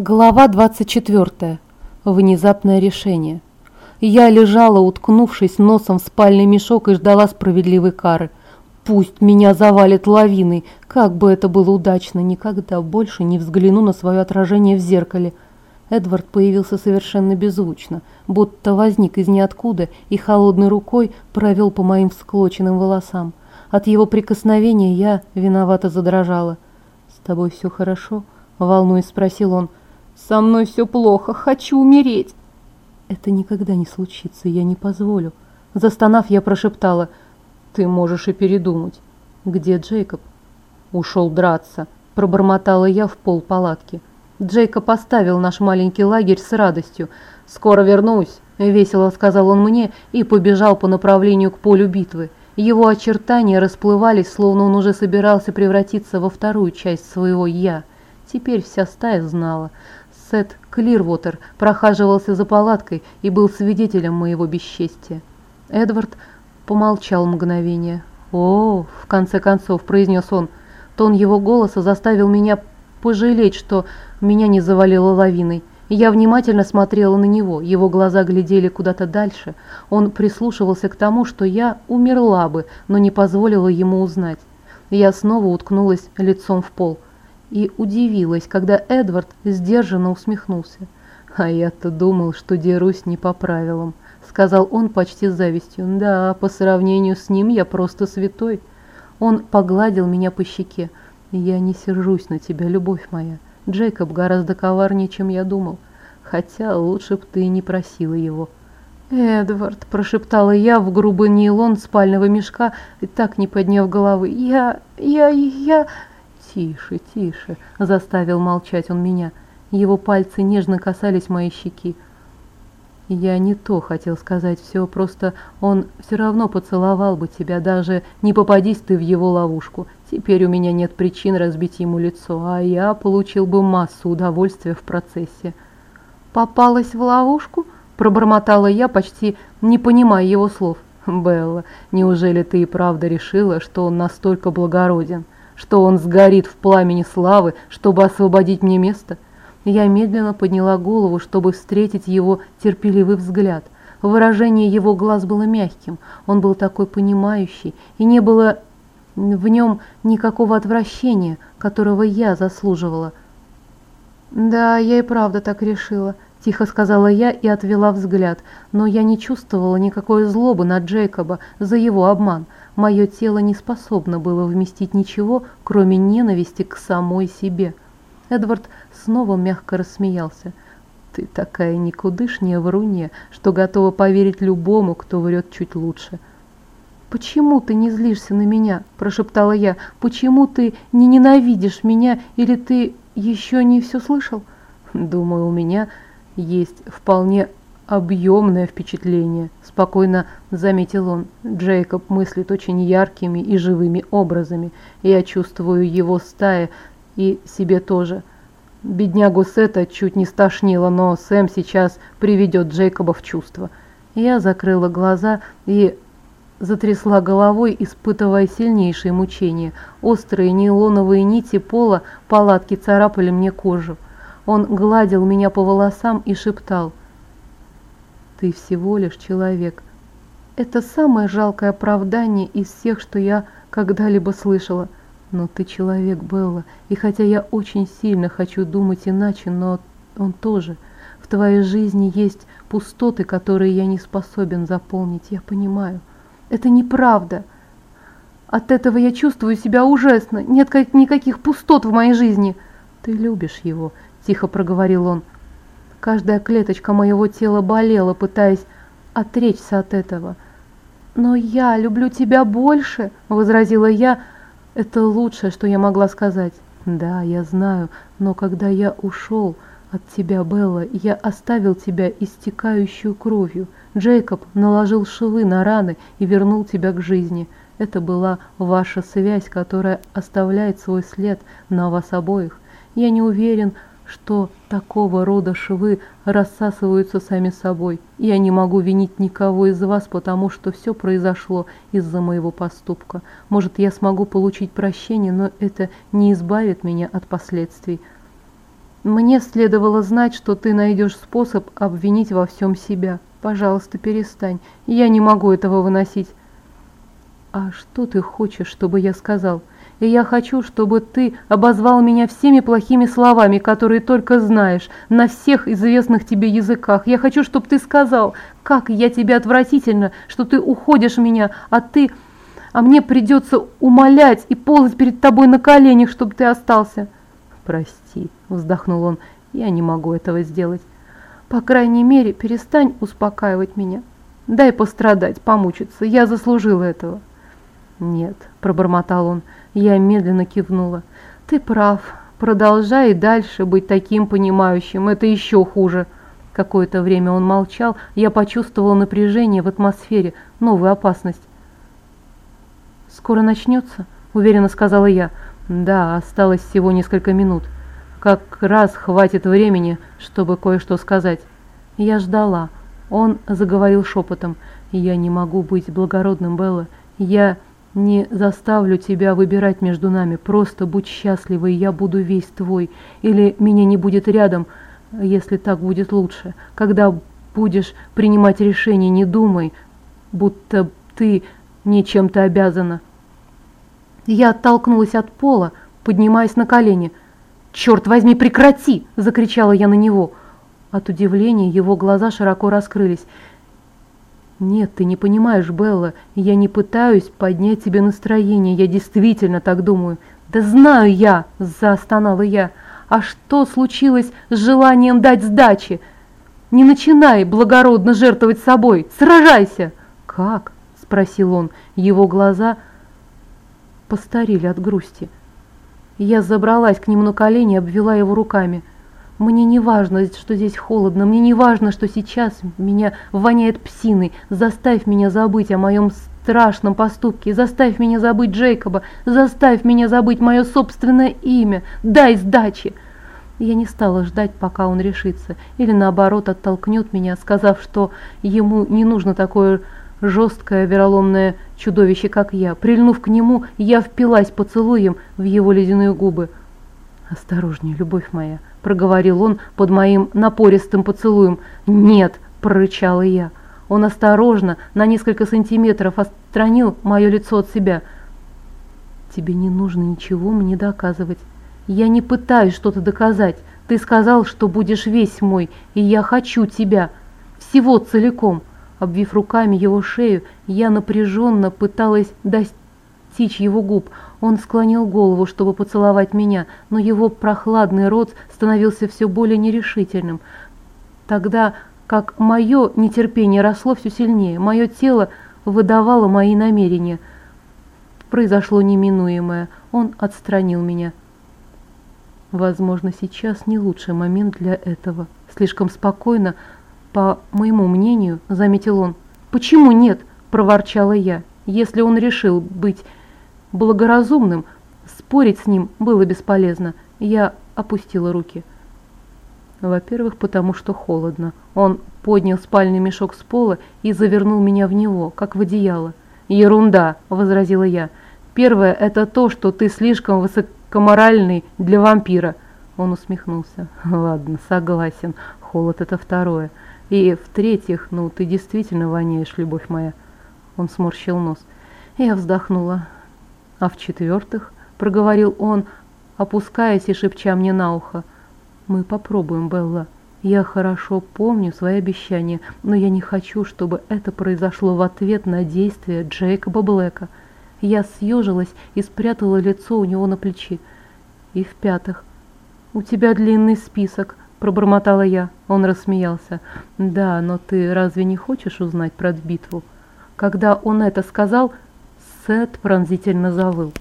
Глава 24. Внезапное решение. Я лежала, уткнувшись носом в спальный мешок и ждала справедливой кары. Пусть меня завалит лавиной, как бы это было удачно, никогда больше не взгляну на свое отражение в зеркале. Эдвард появился совершенно беззвучно, будто возник из ниоткуда и холодной рукой провел по моим всклоченным волосам. От его прикосновения я виновато задрожала. «С тобой все хорошо?» — волнуясь спросил он. Со мной все плохо, хочу умереть. Это никогда не случится, я не позволю. Застонав, я прошептала, ты можешь и передумать. Где Джейкоб? Ушел драться, пробормотала я в пол палатки. Джейкоб поставил наш маленький лагерь с радостью. «Скоро вернусь», — весело сказал он мне и побежал по направлению к полю битвы. Его очертания расплывались, словно он уже собирался превратиться во вторую часть своего «я». Теперь вся стая знала. Сет Клирвотер прохаживался за палаткой и был свидетелем моего бесчестия. Эдвард помолчал мгновение. «О!» — в конце концов произнес он. Тон его голоса заставил меня пожалеть, что меня не завалило лавиной. Я внимательно смотрела на него, его глаза глядели куда-то дальше. Он прислушивался к тому, что я умерла бы, но не позволила ему узнать. Я снова уткнулась лицом в пол и удивилась, когда Эдвард сдержанно усмехнулся. «А я-то думал, что дерусь не по правилам», — сказал он почти с завистью. «Да, по сравнению с ним я просто святой». Он погладил меня по щеке. «Я не сержусь на тебя, любовь моя. Джейкоб гораздо коварнее, чем я думал. Хотя лучше б ты не просила его». «Эдвард», – прошептала я в грубый нейлон спального мешка, так не подняв головы. «Я... я... я...» «Тише, тише!» – заставил молчать он меня. Его пальцы нежно касались моей щеки. Я не то хотел сказать, все просто он все равно поцеловал бы тебя, даже не попадись ты в его ловушку. Теперь у меня нет причин разбить ему лицо, а я получил бы массу удовольствия в процессе. «Попалась в ловушку?» – пробормотала я, почти не понимая его слов. «Белла, неужели ты и правда решила, что он настолько благороден?» Что он сгорит в пламени славы, чтобы освободить мне место? Я медленно подняла голову, чтобы встретить его терпеливый взгляд. Выражение его глаз было мягким, он был такой понимающий, и не было в нем никакого отвращения, которого я заслуживала. «Да, я и правда так решила», – тихо сказала я и отвела взгляд, но я не чувствовала никакой злобы на Джейкоба за его обман – Мое тело не способно было вместить ничего, кроме ненависти к самой себе. Эдвард снова мягко рассмеялся. «Ты такая никудышняя врунья, что готова поверить любому, кто врет чуть лучше». «Почему ты не злишься на меня?» – прошептала я. «Почему ты не ненавидишь меня, или ты еще не все слышал?» «Думаю, у меня есть вполне объемное впечатление», – спокойно заметил он. Джейкоб мыслит очень яркими и живыми образами. Я чувствую его стая и себе тоже. Беднягу Сета чуть не стошнило, но Сэм сейчас приведет Джейкоба в чувство. Я закрыла глаза и затрясла головой, испытывая сильнейшие мучения. Острые нейлоновые нити пола палатки царапали мне кожу. Он гладил меня по волосам и шептал – ты всего лишь человек. Это самое жалкое оправдание из всех, что я когда-либо слышала. Но ты человек, Белла, и хотя я очень сильно хочу думать иначе, но он тоже. В твоей жизни есть пустоты, которые я не способен заполнить, я понимаю. Это неправда. От этого я чувствую себя ужасно. Нет никаких пустот в моей жизни. Ты любишь его, тихо проговорил он. Каждая клеточка моего тела болела, пытаясь отречься от этого. «Но я люблю тебя больше», — возразила я. «Это лучшее, что я могла сказать». «Да, я знаю, но когда я ушел от тебя, Белла, я оставил тебя истекающую кровью. Джейкоб наложил швы на раны и вернул тебя к жизни. Это была ваша связь, которая оставляет свой след на вас обоих. Я не уверен, что такого рода швы рассасываются сами собой. Я не могу винить никого из вас, потому что все произошло из-за моего поступка. Может, я смогу получить прощение, но это не избавит меня от последствий. Мне следовало знать, что ты найдешь способ обвинить во всем себя. Пожалуйста, перестань. Я не могу этого выносить. А что ты хочешь, чтобы я сказал? И я хочу, чтобы ты обозвал меня всеми плохими словами, которые только знаешь, на всех известных тебе языках. Я хочу, чтобы ты сказал, как я тебе отвратительно, что ты уходишь меня, а ты... А мне придется умолять и ползать перед тобой на коленях, чтобы ты остался. Прости, вздохнул он, я не могу этого сделать. По крайней мере, перестань успокаивать меня. Дай пострадать, помучиться, я заслужила этого. Нет, пробормотал он, я медленно кивнула. Ты прав, продолжай дальше быть таким понимающим, это еще хуже. Какое-то время он молчал, я почувствовала напряжение в атмосфере, новую опасность. «Скоро начнется?» – уверенно сказала я. «Да, осталось всего несколько минут. Как раз хватит времени, чтобы кое-что сказать». Я ждала. Он заговорил шепотом. «Я не могу быть благородным, Белла. Я не заставлю тебя выбирать между нами. Просто будь счастлива, и я буду весь твой. Или меня не будет рядом, если так будет лучше. Когда будешь принимать решение, не думай, будто ты мне чем-то обязана. Я оттолкнулась от пола, поднимаясь на колени. «Черт возьми, прекрати!» – закричала я на него. От удивления его глаза широко раскрылись. «Нет, ты не понимаешь, Белла, я не пытаюсь поднять тебе настроение, я действительно так думаю». «Да знаю я!» – застонала я. «А что случилось с желанием дать сдачи? Не начинай благородно жертвовать собой, сражайся!» «Как?» – спросил он. Его глаза – постарели от грусти. Я забралась к нему на колени и обвела его руками. Мне не важно, что здесь холодно, мне не важно, что сейчас меня воняет псиной. Заставь меня забыть о моем страшном поступке, заставь меня забыть Джейкоба, заставь меня забыть мое собственное имя, дай сдачи. Я не стала ждать, пока он решится, или наоборот оттолкнет меня, сказав, что ему не нужно такое жесткое вероломное чудовище, как я. Прильнув к нему, я впилась поцелуем в его ледяные губы. «Осторожнее, любовь моя», — проговорил он под моим напористым поцелуем. «Нет», — прорычала я. Он осторожно, на несколько сантиметров отстранил мое лицо от себя. «Тебе не нужно ничего мне доказывать. Я не пытаюсь что-то доказать. Ты сказал, что будешь весь мой, и я хочу тебя. Всего целиком. Обвив руками его шею, я напряженно пыталась достичь его губ. Он склонил голову, чтобы поцеловать меня, но его прохладный рот становился все более нерешительным. Тогда как мое нетерпение росло все сильнее, мое тело выдавало мои намерения. Произошло неминуемое. Он отстранил меня. Возможно, сейчас не лучший момент для этого. Слишком спокойно по моему мнению, заметил он. Почему нет? проворчала я. Если он решил быть благоразумным, спорить с ним было бесполезно. Я опустила руки. Во-первых, потому что холодно. Он поднял спальный мешок с пола и завернул меня в него, как в одеяло. «Ерунда!» – возразила я. «Первое – это то, что ты слишком высокоморальный для вампира». Он усмехнулся. «Ладно, согласен. Холод – это второе. И в-третьих, ну, ты действительно воняешь, любовь моя. Он сморщил нос. Я вздохнула. А в-четвертых, проговорил он, опускаясь и шепча мне на ухо. Мы попробуем, Белла. Я хорошо помню свои обещания, но я не хочу, чтобы это произошло в ответ на действия Джейкоба Блэка. Я съежилась и спрятала лицо у него на плечи. И в-пятых, у тебя длинный список, пробормотала я. Он рассмеялся. «Да, но ты разве не хочешь узнать про битву?» Когда он это сказал, Сет пронзительно завыл.